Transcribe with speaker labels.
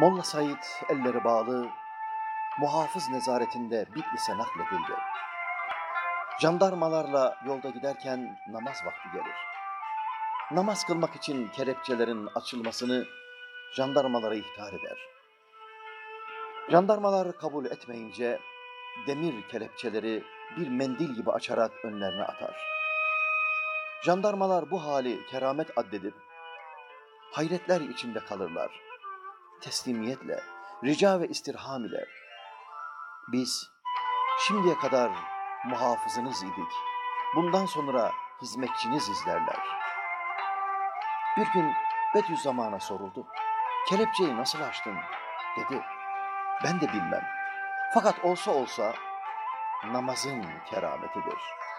Speaker 1: Molla Said elleri bağlı, muhafız nezaretinde Bitlis'e nakledildi. Jandarmalarla yolda giderken namaz vakti gelir. Namaz kılmak için kelepçelerin açılmasını jandarmalara ihtar eder. Jandarmalar kabul etmeyince demir kelepçeleri bir mendil gibi açarak önlerine atar. Jandarmalar bu hali keramet addedip hayretler içinde kalırlar. Teslimiyetle, rica ve istirham ile biz şimdiye kadar muhafızınız idik. Bundan sonra hizmetçiniz derler. Bir gün Bediüzzaman'a soruldu. Kelepçeyi nasıl açtın? Dedi. Ben de bilmem. Fakat olsa olsa namazın kerametidir.''